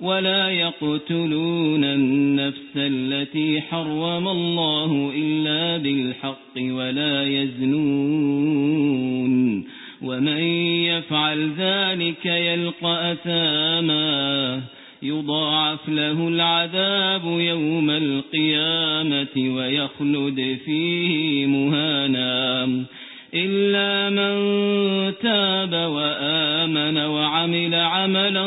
ولا يقتلون النفس التي حرم الله إلا بالحق ولا يزنون ومن يفعل ذلك يلقى أثاما يضاعف له العذاب يوم القيامة ويخلد فيه مهانا إلا من تاب وآمن وعمل عملا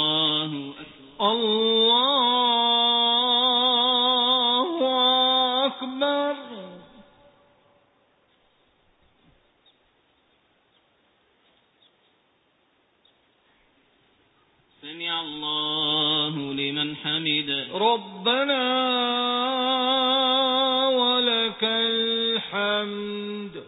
الله أكبر. الله أكبر. سمع الله لمن حمده. ربنا ولك الحمد.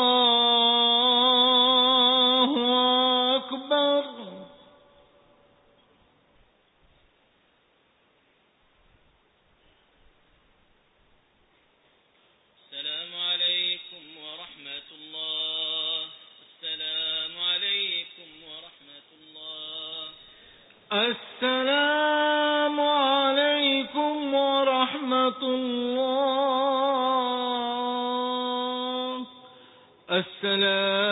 ورحمة الله. السلام